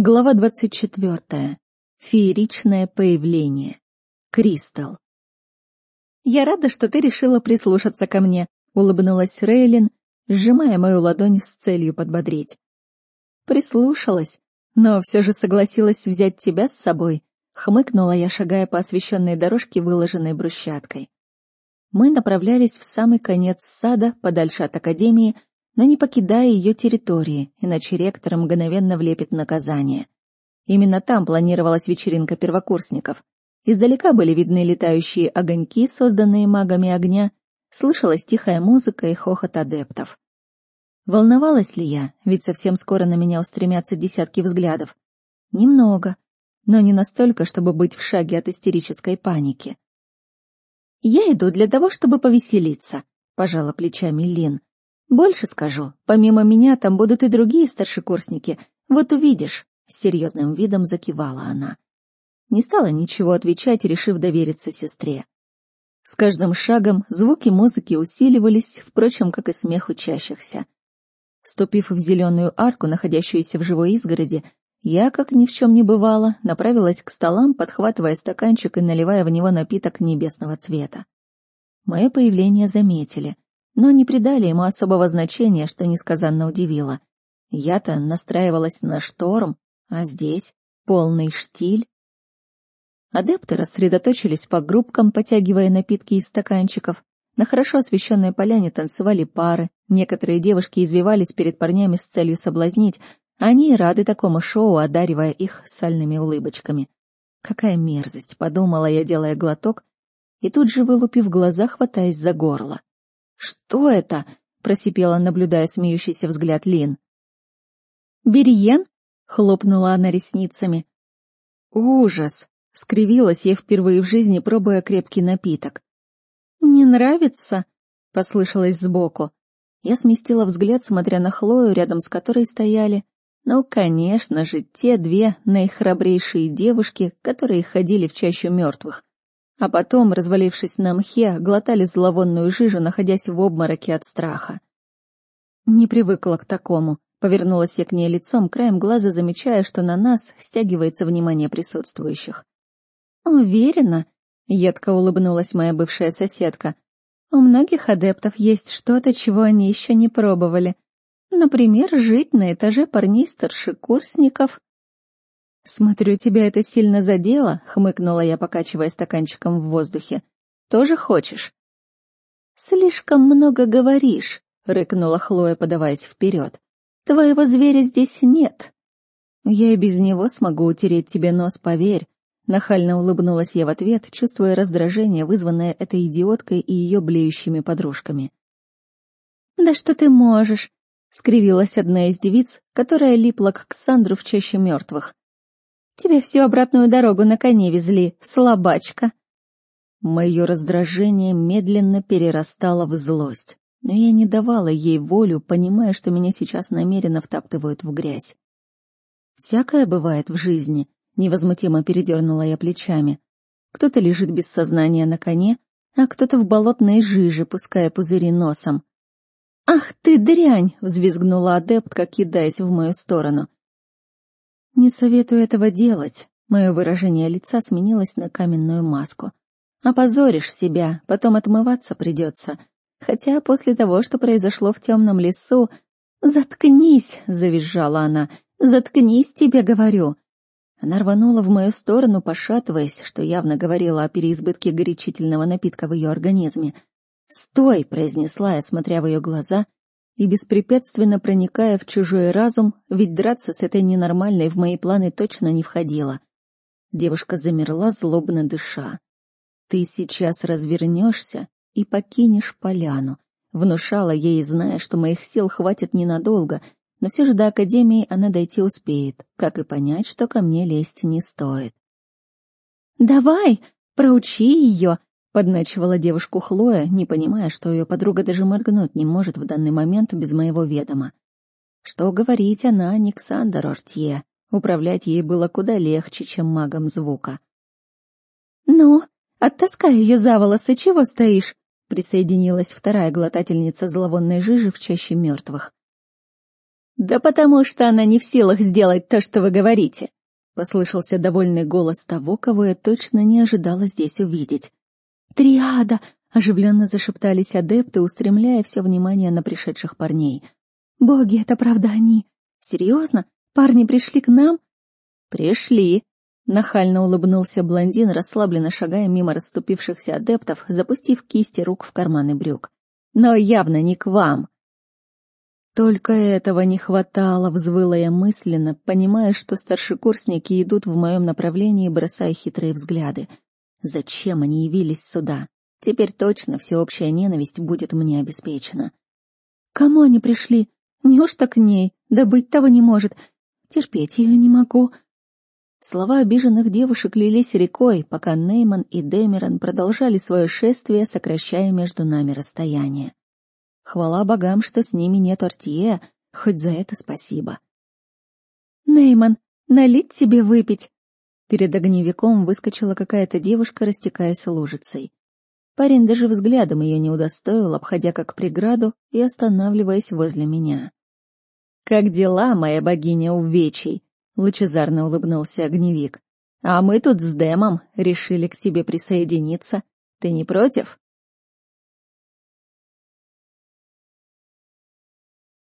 Глава двадцать четвертая. Фееричное появление. Кристал. «Я рада, что ты решила прислушаться ко мне», — улыбнулась Рейлин, сжимая мою ладонь с целью подбодрить. Прислушалась, но все же согласилась взять тебя с собой, хмыкнула я, шагая по освещенной дорожке, выложенной брусчаткой. Мы направлялись в самый конец сада, подальше от академии, но не покидая ее территории, иначе ректор мгновенно влепит наказание. Именно там планировалась вечеринка первокурсников. Издалека были видны летающие огоньки, созданные магами огня, слышалась тихая музыка и хохот адептов. Волновалась ли я, ведь совсем скоро на меня устремятся десятки взглядов? Немного, но не настолько, чтобы быть в шаге от истерической паники. «Я иду для того, чтобы повеселиться», — пожала плечами Лин. Больше скажу, помимо меня там будут и другие старшекурсники. Вот увидишь, с серьезным видом закивала она. Не стала ничего отвечать, решив довериться сестре. С каждым шагом звуки музыки усиливались, впрочем, как и смех учащихся. Ступив в зеленую арку, находящуюся в живой изгороди, я, как ни в чем не бывало, направилась к столам, подхватывая стаканчик и наливая в него напиток небесного цвета. Мое появление заметили — но не придали ему особого значения, что несказанно удивило. Я-то настраивалась на шторм, а здесь полный штиль. Адепты рассредоточились по группкам, потягивая напитки из стаканчиков. На хорошо освещенной поляне танцевали пары, некоторые девушки извивались перед парнями с целью соблазнить, они рады такому шоу, одаривая их сальными улыбочками. Какая мерзость, подумала я, делая глоток, и тут же, вылупив глаза, хватаясь за горло. «Что это?» — просипела, наблюдая смеющийся взгляд Лин. «Берьен?» — хлопнула она ресницами. «Ужас!» — скривилась я впервые в жизни, пробуя крепкий напиток. «Не нравится?» — послышалось сбоку. Я сместила взгляд, смотря на Хлою, рядом с которой стояли. Ну, конечно же, те две наихрабрейшие девушки, которые ходили в чащу мертвых а потом, развалившись на мхе, глотали зловонную жижу, находясь в обмороке от страха. Не привыкла к такому. Повернулась я к ней лицом, краем глаза замечая, что на нас стягивается внимание присутствующих. «Уверена», — едко улыбнулась моя бывшая соседка, «у многих адептов есть что-то, чего они еще не пробовали. Например, жить на этаже парней-старшекурсников». «Смотрю, тебя это сильно задело», — хмыкнула я, покачивая стаканчиком в воздухе. «Тоже хочешь?» «Слишком много говоришь», — рыкнула Хлоя, подаваясь вперед. «Твоего зверя здесь нет». «Я и без него смогу утереть тебе нос, поверь», — нахально улыбнулась я в ответ, чувствуя раздражение, вызванное этой идиоткой и ее блеющими подружками. «Да что ты можешь?» — скривилась одна из девиц, которая липла к Ксандру в чаще мертвых. Тебе всю обратную дорогу на коне везли, слабачка. Мое раздражение медленно перерастало в злость, но я не давала ей волю, понимая, что меня сейчас намеренно втаптывают в грязь. Всякое бывает в жизни, невозмутимо передернула я плечами. Кто-то лежит без сознания на коне, а кто-то в болотной жиже, пуская пузыри носом. «Ах ты, дрянь!» — взвизгнула адептка, кидаясь в мою сторону. «Не советую этого делать», — мое выражение лица сменилось на каменную маску. «Опозоришь себя, потом отмываться придется. Хотя после того, что произошло в темном лесу...» «Заткнись!» — завизжала она. «Заткнись, тебе говорю!» Она рванула в мою сторону, пошатываясь, что явно говорила о переизбытке горячительного напитка в ее организме. «Стой!» — произнесла я, смотря в ее глаза — и беспрепятственно проникая в чужой разум, ведь драться с этой ненормальной в мои планы точно не входило. Девушка замерла, злобно дыша. «Ты сейчас развернешься и покинешь поляну», — внушала ей, зная, что моих сил хватит ненадолго, но все же до Академии она дойти успеет, как и понять, что ко мне лезть не стоит. «Давай, проучи ее!» Подначивала девушку Хлоя, не понимая, что ее подруга даже моргнуть не может в данный момент без моего ведома. Что говорить, она не Ксандр Ортье. Управлять ей было куда легче, чем магом звука. «Ну, оттаскай ее за волосы, чего стоишь?» Присоединилась вторая глотательница зловонной жижи в чаще мертвых. Да потому что она не в силах сделать то, что вы говорите. Послышался довольный голос того, кого я точно не ожидала здесь увидеть. «Триада!» — оживленно зашептались адепты, устремляя все внимание на пришедших парней. «Боги, это правда они! Серьезно? Парни пришли к нам?» «Пришли!» — нахально улыбнулся блондин, расслабленно шагая мимо расступившихся адептов, запустив кисти рук в карманы брюк. «Но явно не к вам!» Только этого не хватало, взвыла я мысленно, понимая, что старшекурсники идут в моем направлении, бросая хитрые взгляды. Зачем они явились сюда? Теперь точно всеобщая ненависть будет мне обеспечена. Кому они пришли? Неужто к ней? Да быть того не может. Терпеть ее не могу. Слова обиженных девушек лились рекой, пока Нейман и Демерон продолжали свое шествие, сокращая между нами расстояние. Хвала богам, что с ними нет Ортье, хоть за это спасибо. «Нейман, налить тебе выпить?» Перед огневиком выскочила какая-то девушка, растекаясь лужицей. Парень даже взглядом ее не удостоил, обходя как преграду и останавливаясь возле меня. «Как дела, моя богиня увечий?» — лучезарно улыбнулся огневик. «А мы тут с Дэмом решили к тебе присоединиться. Ты не против?»